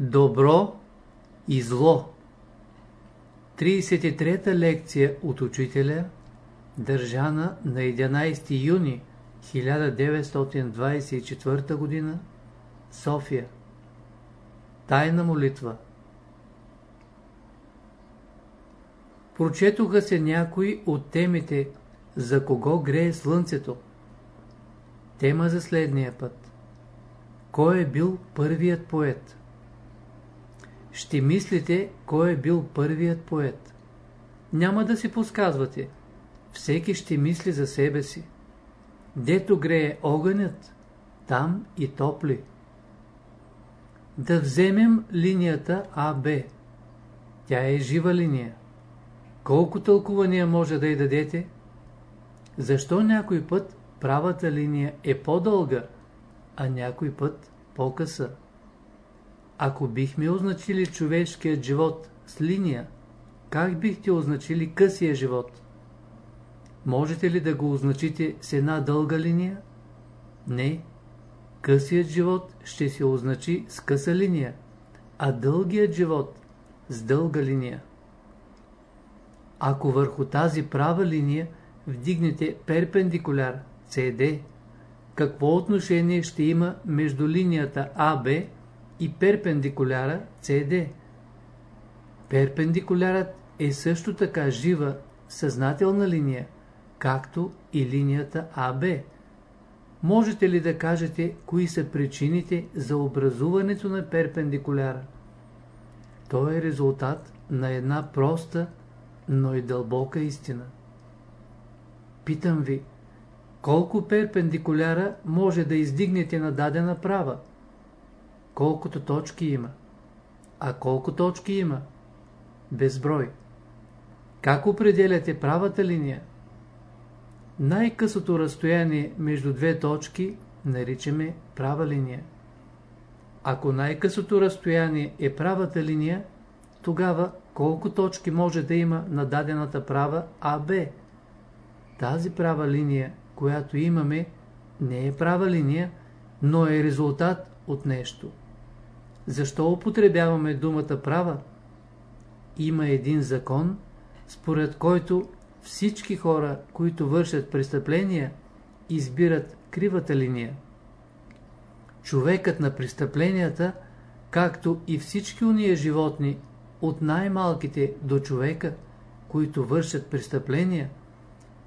Добро и зло 33-та лекция от учителя, държана на 11 юни 1924 г. София Тайна молитва Прочетоха се някои от темите за кого грее слънцето. Тема за следния път. Кой е бил първият поет? Ще мислите, кой е бил първият поет. Няма да си подсказвате. Всеки ще мисли за себе си. Дето грее огънят, там и топли. Да вземем линията АБ. Тя е жива линия. Колко тълкувания може да й дадете? Защо някой път правата линия е по-дълга, а някой път по-къса? Ако бихме означили човешкият живот с линия, как бихте означили късия живот? Можете ли да го означите с една дълга линия? Не. Късият живот ще се означи с къса линия, а дългият живот с дълга линия. Ако върху тази права линия вдигнете перпендикуляр CD, какво отношение ще има между линията АБ и перпендикуляра CD? Перпендикулярът е също така жива, съзнателна линия, както и линията АБ. Можете ли да кажете, кои са причините за образуването на перпендикуляра? То е резултат на една проста, но и дълбока истина. Питам ви, колко перпендикуляра може да издигнете на дадена права? Колкото точки има. А колко точки има? Безброй. Как определяте правата линия? Най-късото разстояние между две точки наричаме права линия. Ако най-късото разстояние е правата линия, тогава колко точки може да има на дадената права АБ? Тази права линия, която имаме, не е права линия, но е резултат от нещо. Защо употребяваме думата права? Има един закон, според който всички хора, които вършат престъпления, избират кривата линия. Човекът на престъпленията, както и всички уния животни, от най-малките до човека, които вършат престъпления,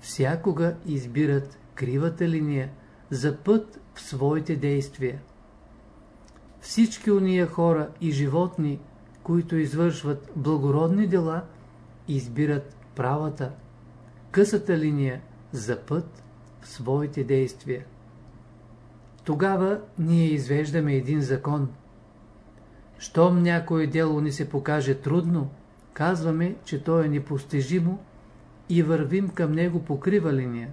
всякога избират кривата линия за път в своите действия. Всички уния хора и животни, които извършват благородни дела, избират правата, късата линия за път в своите действия. Тогава ние извеждаме един закон. Щом някое дело ни се покаже трудно, казваме, че то е непостижимо и вървим към него по крива линия.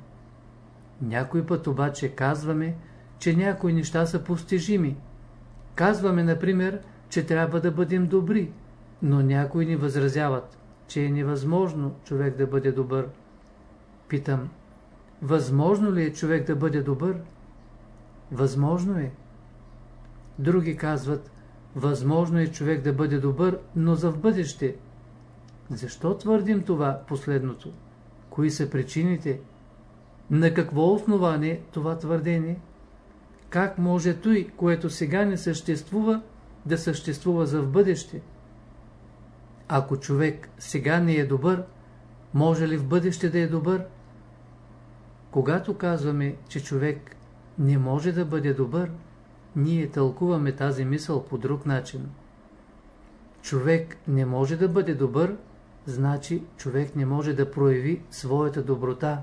Някой път обаче казваме, че някои неща са постижими. Казваме, например, че трябва да бъдем добри, но някои ни възразяват, че е невъзможно човек да бъде добър. Питам, възможно ли е човек да бъде добър? Възможно е. Други казват, възможно е човек да бъде добър, но за в бъдеще. Защо твърдим това последното? Кои са причините? На какво основание това твърдение? Как може той, което сега не съществува, да съществува за в бъдеще? Ако човек сега не е добър, може ли в бъдеще да е добър? Когато казваме, че човек не може да бъде добър, ние тълкуваме тази мисъл по друг начин. Човек не може да бъде добър, значи човек не може да прояви своята доброта.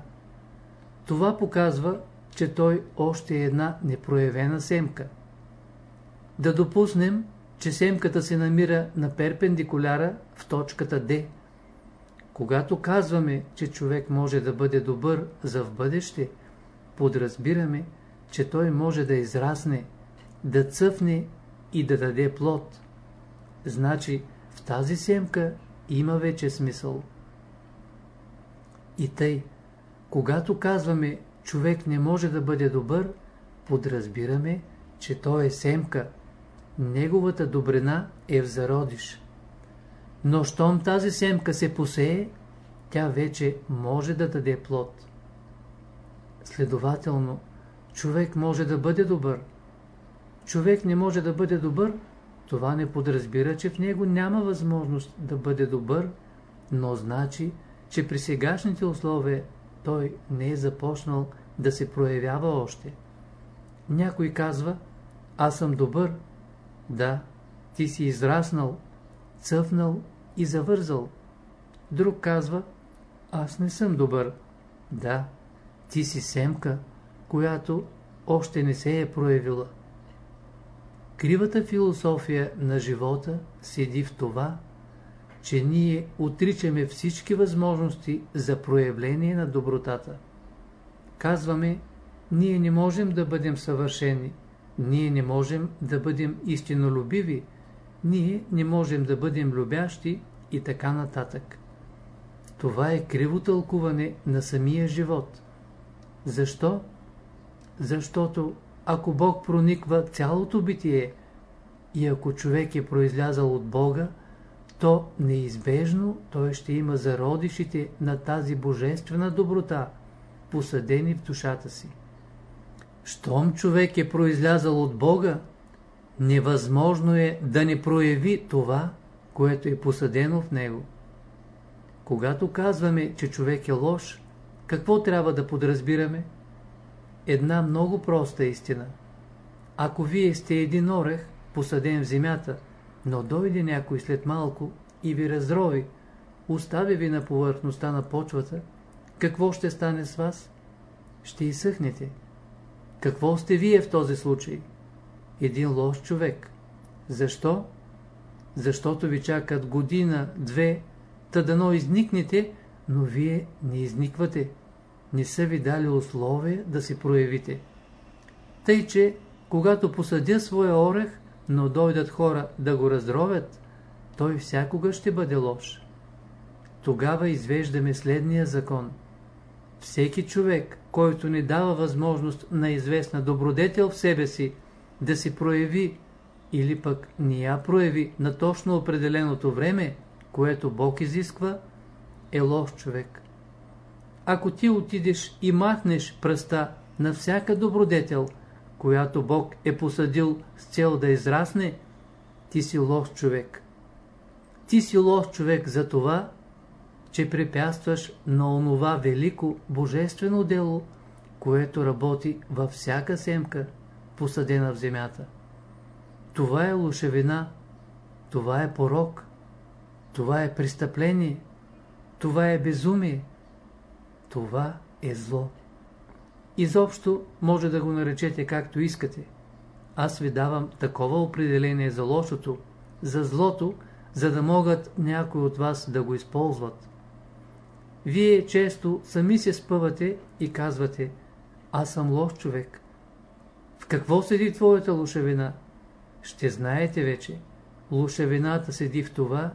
Това показва, че той още е една непроявена семка. Да допуснем, че семката се намира на перпендикуляра в точката D. Когато казваме, че човек може да бъде добър за в бъдеще, подразбираме, че той може да израсне, да цъфне и да даде плод. Значи в тази семка има вече смисъл. И тъй, когато казваме, човек не може да бъде добър, подразбираме, че той е семка, неговата добрина е в зародиш. Но щом тази семка се посее, тя вече може да даде плод. Следователно, човек може да бъде добър. Човек не може да бъде добър, това не подразбира, че в него няма възможност да бъде добър, но значи, че при сегашните условия той не е започнал да се проявява още. Някой казва, аз съм добър. Да, ти си израснал, цъфнал и завързал. Друг казва, аз не съм добър. Да, ти си семка, която още не се е проявила. Кривата философия на живота седи в това, че ние отричаме всички възможности за проявление на добротата. Казваме, ние не можем да бъдем съвършени, ние не можем да бъдем истинолюбиви, ние не можем да бъдем любящи и така нататък. Това е криво тълкуване на самия живот. Защо? Защото ако Бог прониква цялото битие и ако човек е произлязал от Бога, то неизбежно той ще има зародишите на тази божествена доброта, посадени в душата си. Щом човек е произлязал от Бога, невъзможно е да не прояви това, което е посадено в него. Когато казваме, че човек е лош, какво трябва да подразбираме? Една много проста истина. Ако вие сте един орех, посаден в земята, но дойде някой след малко и ви разрови, остави ви на повърхността на почвата, какво ще стане с вас? Ще изсъхнете. Какво сте вие в този случай? Един лош човек. Защо? Защото ви чакат година, две, та дано изникнете, но вие не изниквате. Не са ви дали условия да се проявите. Тъй, че когато посадя своя орех, но дойдат хора да го раздровят, той всякога ще бъде лош. Тогава извеждаме следния закон. Всеки човек, който не дава възможност на известна добродетел в себе си да се прояви или пък не я прояви на точно определеното време, което Бог изисква, е лош човек. Ако ти отидеш и махнеш пръста на всяка добродетел, която Бог е посадил с цел да израсне, ти си лош човек. Ти си лош човек за това, че препятстваш на онова велико божествено дело, което работи във всяка семка, посадена в земята. Това е лошевина, това е порок, това е престъпление, това е безумие, това е зло. Изобщо може да го наречете както искате. Аз ви давам такова определение за лошото, за злото, за да могат някои от вас да го използват. Вие често сами се спъвате и казвате Аз съм лош човек. В какво седи твоята лошавина? Ще знаете вече. Лошавината седи в това,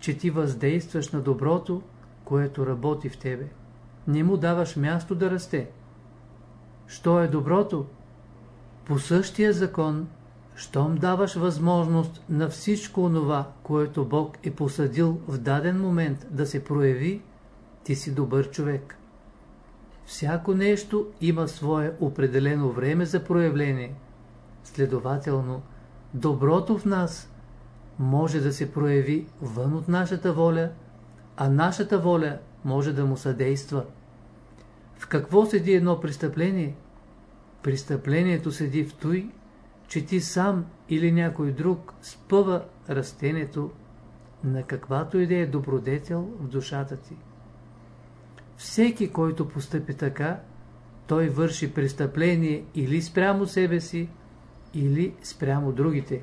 че ти въздействаш на доброто, което работи в тебе. Не му даваш място да расте. Що е доброто? По същия закон, щом даваш възможност на всичко онова, което Бог е посадил в даден момент да се прояви, ти си добър човек. Всяко нещо има свое определено време за проявление. Следователно, доброто в нас може да се прояви вън от нашата воля, а нашата воля може да му съдейства. В какво седи едно престъпление? Престъплението седи в той, че ти сам или някой друг спъва растението на каквато и да е добродетел в душата ти. Всеки, който постъпи така, той върши престъпление или спрямо себе си, или спрямо другите.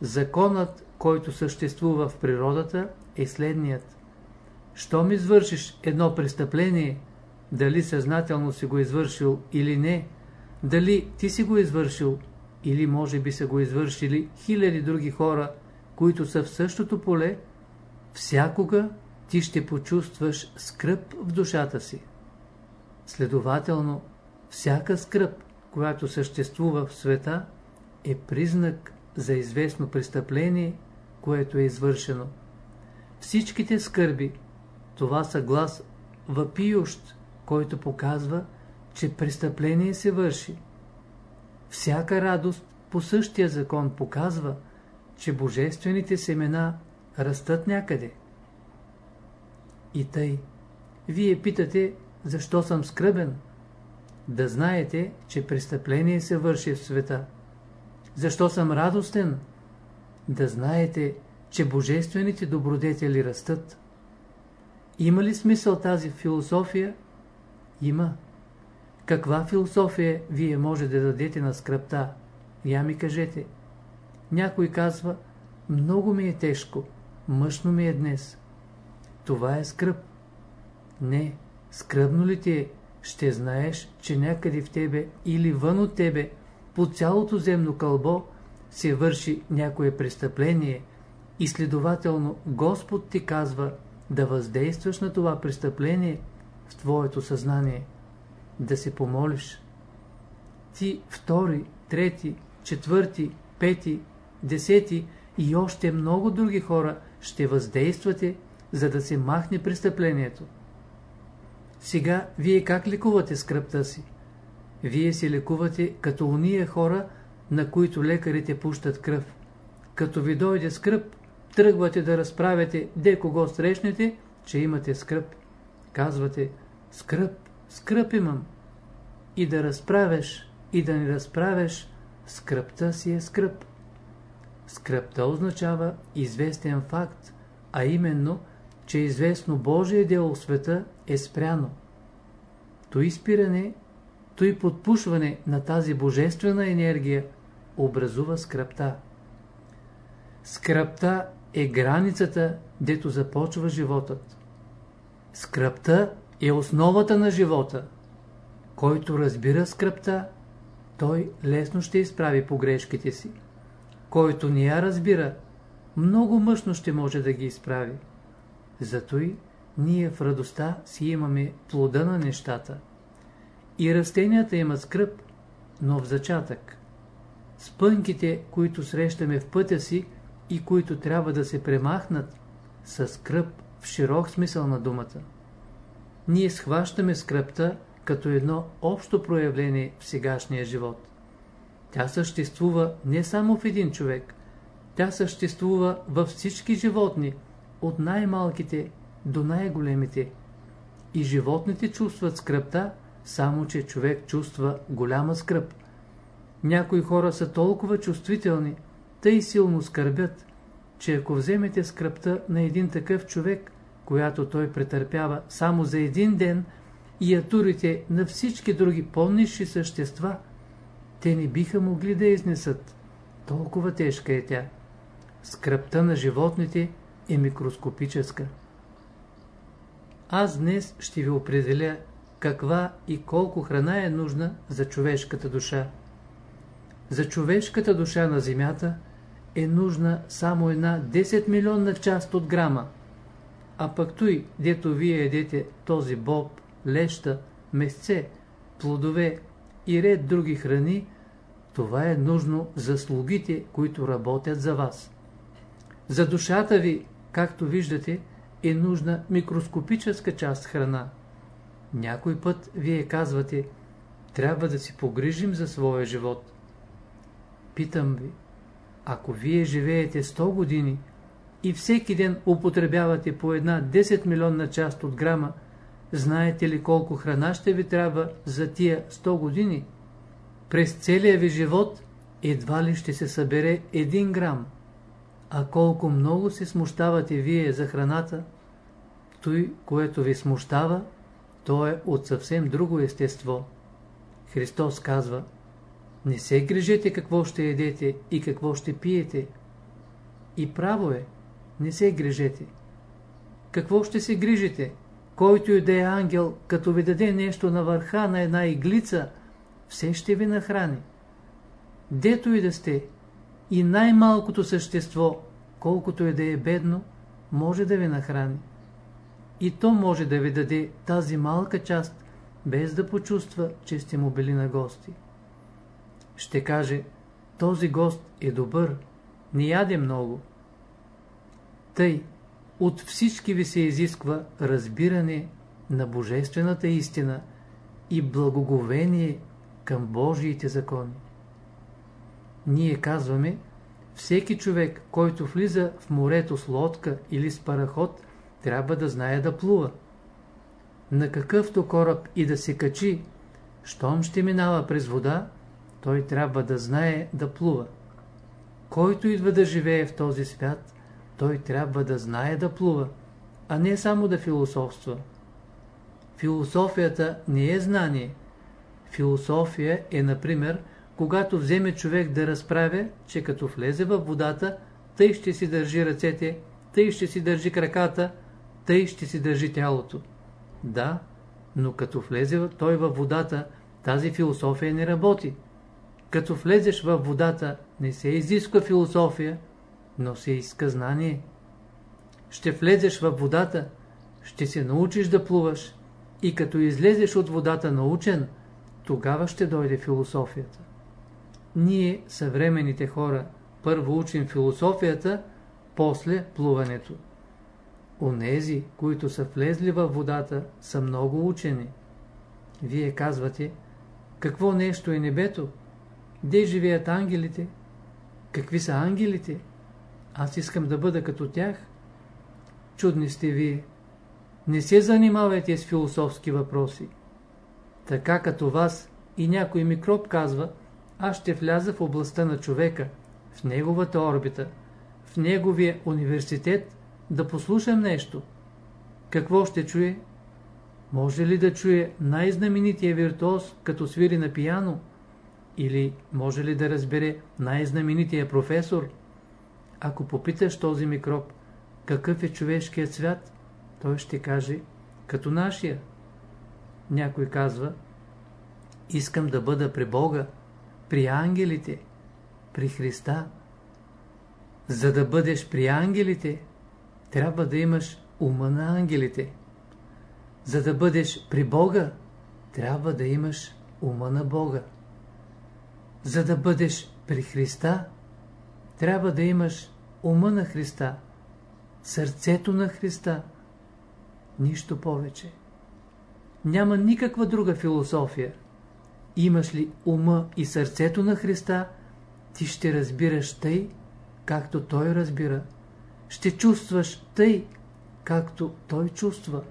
Законът, който съществува в природата, е следният. Щом извършиш едно престъпление, дали съзнателно си го извършил или не, дали ти си го извършил или може би са го извършили хиляди други хора, които са в същото поле, всякога ти ще почувстваш скръп в душата си. Следователно, всяка скръп, която съществува в света, е признак за известно престъпление, което е извършено. Всичките скърби, това са глас въпиющ, който показва, че престъпление се върши. Всяка радост по същия закон показва, че божествените семена растат някъде. И тъй, вие питате, защо съм скръбен? Да знаете, че престъпление се върши в света. Защо съм радостен? Да знаете, че божествените добродетели растат. Има ли смисъл тази философия? Има. Каква философия вие може да дадете на скръпта? Я ми кажете. Някой казва, много ми е тежко, мъжно ми е днес. Това е скръп. Не, скръбно ли ти е, ще знаеш, че някъде в тебе или вън от тебе, по цялото земно кълбо, се върши някое престъпление и следователно Господ ти казва да въздействаш на това престъпление твоето съзнание, да се помолиш. Ти втори, трети, четвърти, пети, десети и още много други хора ще въздействате, за да се махне престъплението. Сега вие как лекувате скръпта си? Вие се лекувате като уния хора, на които лекарите пущат кръв. Като ви дойде скръп, тръгвате да разправяте де кого срещнете, че имате скръп. Казвате, скръп, скръп имам. И да разправяш, и да не разправяш, скръпта си е скръп. Скръпта означава известен факт, а именно, че известно Божие дело в света е спряно. Той спиране, той подпушване на тази божествена енергия образува скръпта. Скръпта е границата, дето започва животът. Скръпта е основата на живота. Който разбира скръпта, той лесно ще изправи погрешките си. Който не я разбира, много мъжно ще може да ги изправи. Зато и ние в радостта си имаме плода на нещата. И растенията имат скръп, но в зачатък. Спънките, които срещаме в пътя си и които трябва да се премахнат, са скръп в широк смисъл на думата. Ние схващаме скръпта като едно общо проявление в сегашния живот. Тя съществува не само в един човек, тя съществува във всички животни, от най-малките до най-големите. И животните чувстват скръпта, само че човек чувства голяма скръп. Някои хора са толкова чувствителни, тъй силно скърбят, че ако вземете скръпта на един такъв човек, която той претърпява само за един ден, и я турите на всички други по-низши същества, те не биха могли да изнесат. Толкова тежка е тя. Скръпта на животните е микроскопическа. Аз днес ще ви определя каква и колко храна е нужна за човешката душа. За човешката душа на Земята е нужна само една 10 милионна част от грама. А пък той, дето вие едете този боб, леща, месце, плодове и ред други храни, това е нужно за слугите, които работят за вас. За душата ви, както виждате, е нужна микроскопическа част храна. Някой път вие казвате, трябва да си погрижим за своя живот. Питам ви, ако вие живеете 100 години и всеки ден употребявате по една 10 милионна част от грама, знаете ли колко храна ще ви трябва за тия 100 години? През целия ви живот едва ли ще се събере 1 грам. А колко много се смущавате вие за храната, той, което ви смущава, то е от съвсем друго естество. Христос казва, не се грижете какво ще едете и какво ще пиете. И право е, не се грижете. Какво ще се грижите? Който и да е ангел, като ви даде нещо на върха на една иглица, все ще ви нахрани. Дето и да сте, и най-малкото същество, колкото и да е бедно, може да ви нахрани. И то може да ви даде тази малка част, без да почувства, че сте му били на гости. Ще каже, този гост е добър, не яде много. Тъй, от всички ви се изисква разбиране на божествената истина и благоговение към Божиите закони. Ние казваме, всеки човек, който влиза в морето с лодка или с параход, трябва да знае да плува. На какъвто кораб и да се качи, щом ще минава през вода, той трябва да знае да плува. Който идва да живее в този свят, той трябва да знае да плува, а не само да философства. Философията не е знание. Философия е, например, когато вземе човек да разправя, че като влезе във водата, тъй ще си държи ръцете, тъй ще си държи краката, тъй ще си държи тялото. Да, но като влезе той във водата, тази философия не работи. Като влезеш във водата, не се изисква философия, но се иска знание. Ще влезеш във водата, ще се научиш да плуваш и като излезеш от водата научен, тогава ще дойде философията. Ние, съвременните хора, първо учим философията, после плуването. Онези, които са влезли във водата, са много учени. Вие казвате, какво нещо е небето? Де живеят ангелите? Какви са ангелите? Аз искам да бъда като тях. Чудни сте вие. Не се занимавайте с философски въпроси. Така като вас и някой микроб казва, аз ще вляза в областта на човека, в неговата орбита, в неговия университет, да послушам нещо. Какво ще чуе? Може ли да чуе най-знаменития виртуоз, като свири на пияно? Или може ли да разбере най-знаменития професор? Ако попиташ този микроб, какъв е човешкият свят, той ще каже, като нашия. Някой казва, искам да бъда при Бога, при ангелите, при Христа. За да бъдеш при ангелите, трябва да имаш ума на ангелите. За да бъдеш при Бога, трябва да имаш ума на Бога. За да бъдеш при Христа, трябва да имаш ума на Христа, сърцето на Христа, нищо повече. Няма никаква друга философия. Имаш ли ума и сърцето на Христа, ти ще разбираш тъй, както Той разбира. Ще чувстваш тъй, както Той чувства.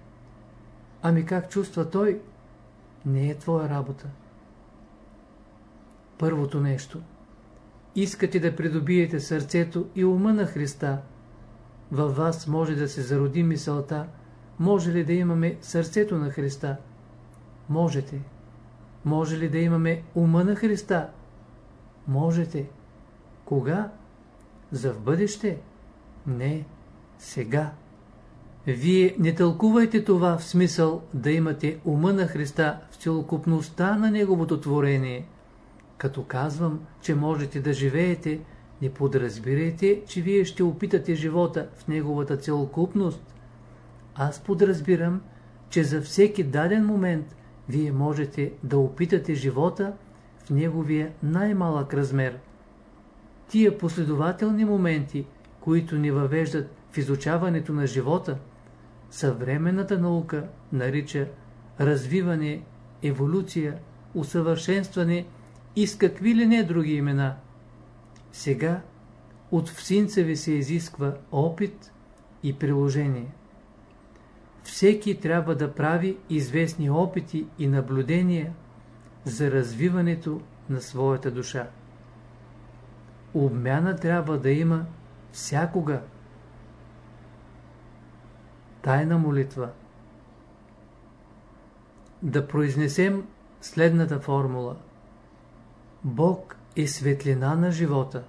Ами как чувства Той, не е твоя работа. Първото нещо. Искате да придобиете сърцето и ума на Христа. Във вас може да се зароди мисълта, може ли да имаме сърцето на Христа? Можете. Може ли да имаме ума на Христа? Можете. Кога? За в бъдеще? Не, сега. Вие не тълкувайте това в смисъл да имате ума на Христа в целокупността на Неговото творение. Като казвам, че можете да живеете, не подразбирайте, че вие ще опитате живота в Неговата целокупност. Аз подразбирам, че за всеки даден момент вие можете да опитате живота в неговия най-малък размер. Тия последователни моменти, които ни въвеждат в изучаването на живота, съвременната наука нарича развиване, еволюция, усъвършенстване и с какви ли не други имена. Сега от всинца ви се изисква опит и приложение. Всеки трябва да прави известни опити и наблюдения за развиването на своята душа. Обмяна трябва да има всякога. Тайна молитва Да произнесем следната формула. Бог е светлина на живота.